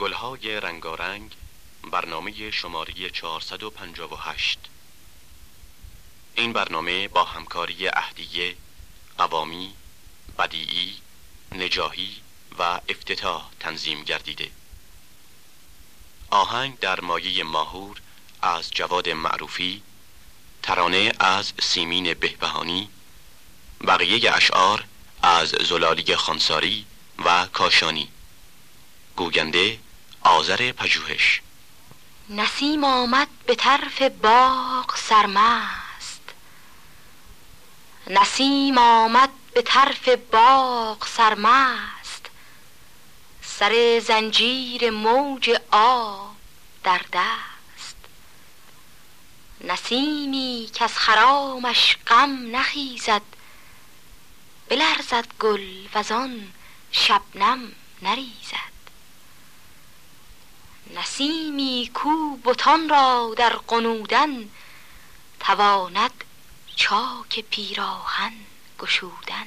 گلهای رنگارنگ برنامه شماره 458 این برنامه با همکاری اهدیه، قوامی، بدیعی، نجاهی و افتتاح تنظیم گردیده. آهنگ در مایه ماهور از جواد معروفی ترانه از سیمین بهبهانی بقیه اشعار از زلالی خانساری و کاشانی. گوینده آذر پژوهش. نسیم آمد به طرف باغ سرمست. نسیم آمد به طرف باغ سرمست. سر زنجیر موج آب در دست. نسیمی که از خرامش غم نخیزد. بلرزد گل وزان شبنم نریزد. نسیمی کو بتان را در قنودن تواند چاک پیراهن گشودن.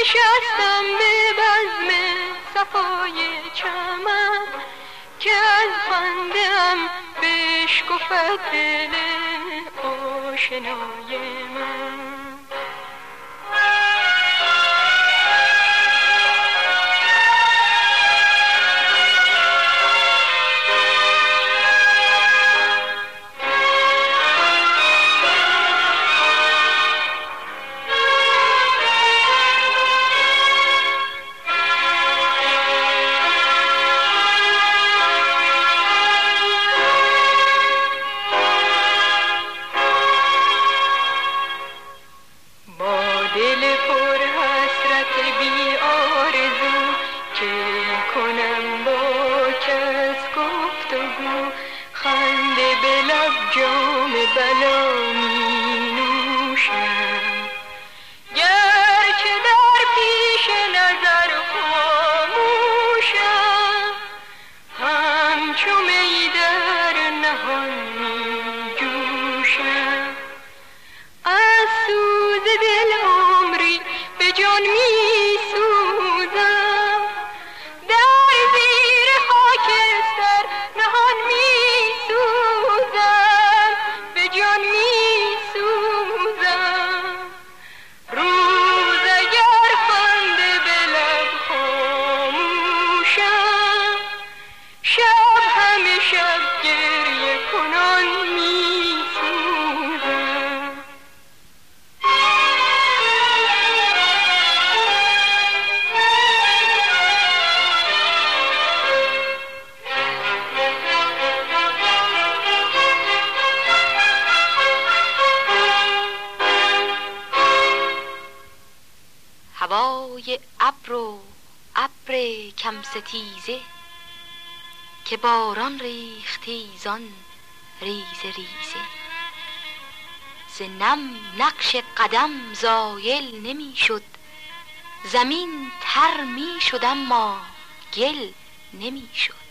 نشستم به بزم صفای چمن که از خندم بشکفت دل آشنای من. جان می ابر و ابر کم ستیزه که باران ریختیزان ریزه ریزه. ز نم نقش قدم زایل نمی‌شد زمین تر می شد اما گل نمی‌شد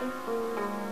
Música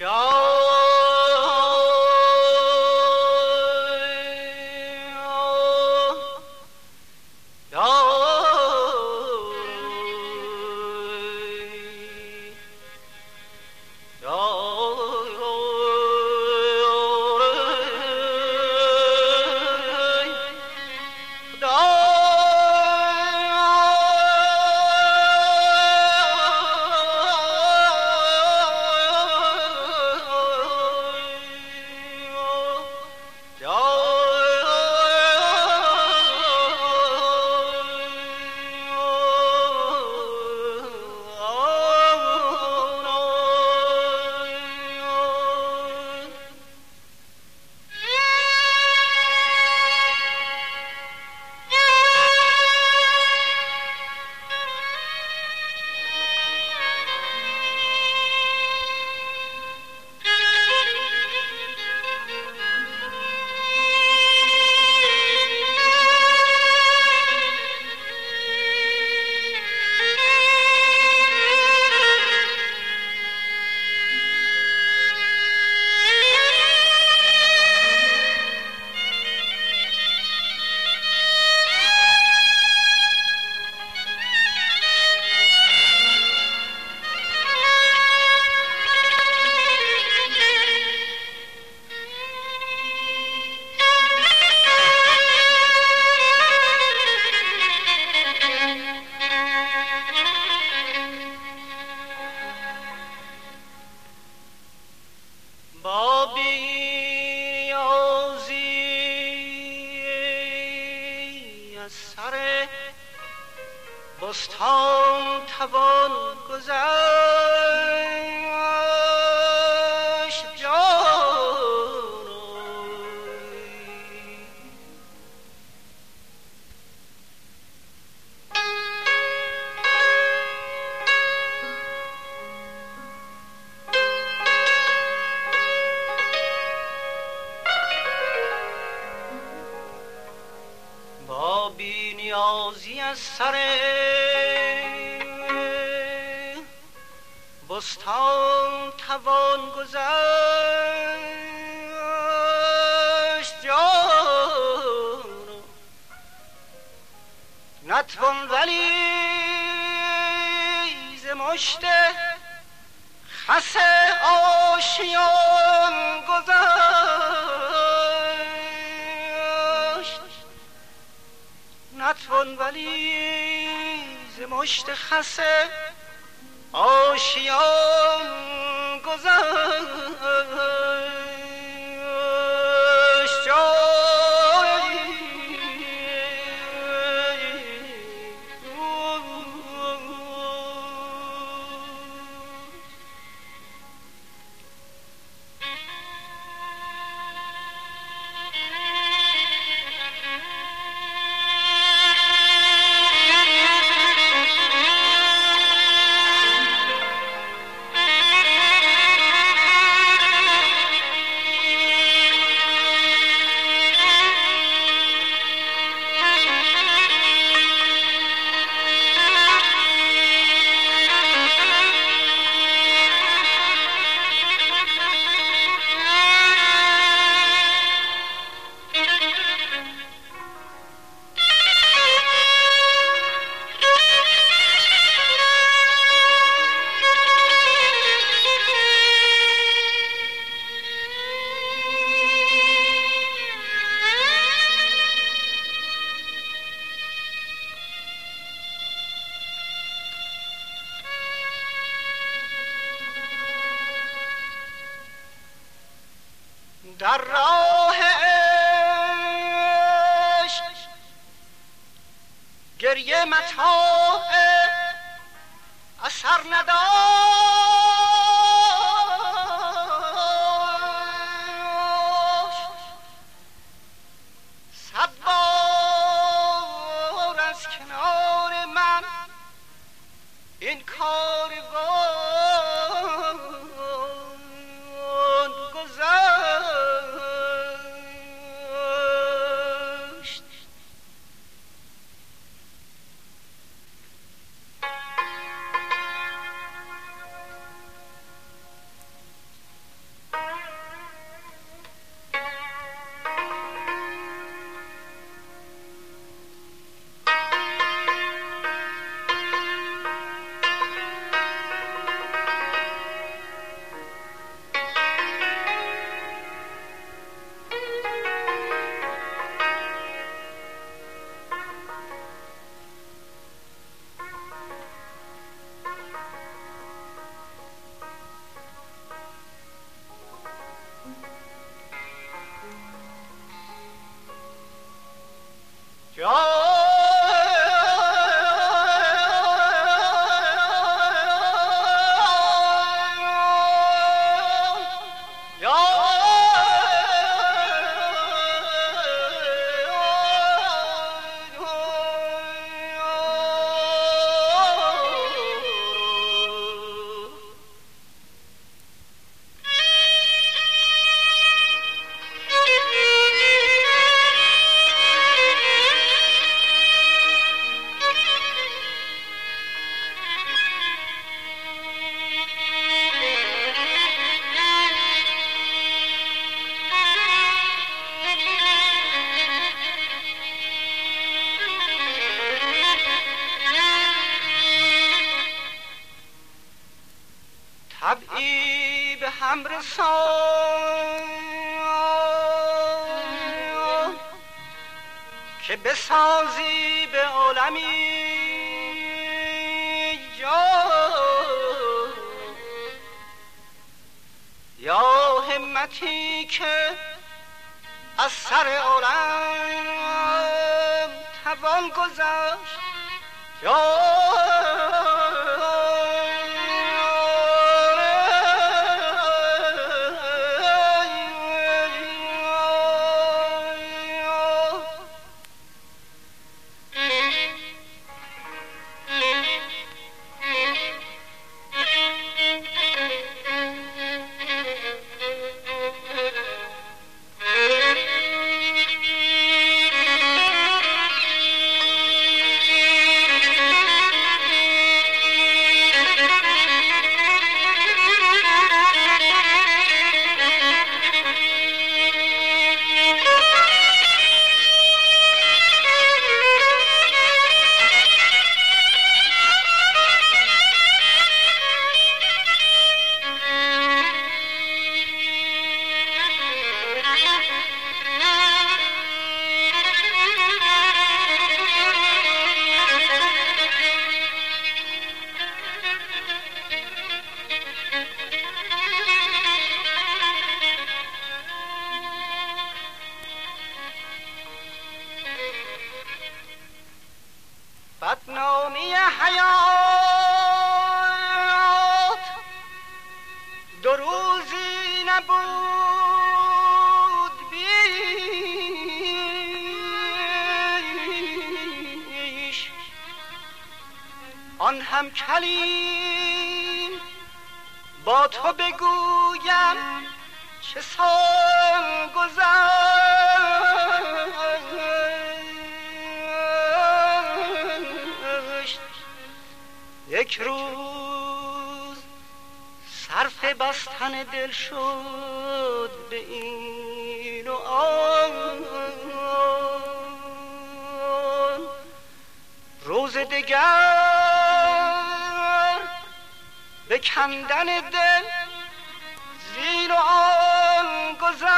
瞧。آبی آزی از سر بستان توان گذشت بستان توان گذشت جان. نتوان ولی ز مشت خس آشیان گذشت. نتوان ولی ز مشت خسه آشیان گذشت ಅನ್ನದೋ هم رسان که بسازی به عالمی. یا همتی که از سر عالم توان گذشت. یا حیات دو روزی نبود بیش. آن هم کلیم با تو بگویم چه سال گذار یک روز صرف بستن دل شد به این و آن. روز دگر به کندن دل زین و آن گذشت.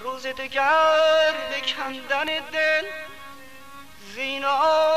روز دگر به کندن دل know.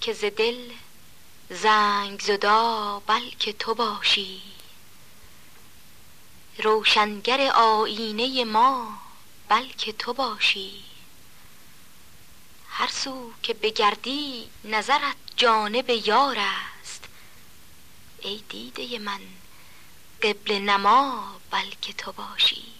که ز دل زنگ زدا بلکه تو باشی. روشنگر آینه ما بلکه تو باشی. هر سو که بگردی نظرت جانب یار است. ای دیده من قبل نما بلکه تو باشی.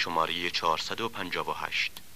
شماره 458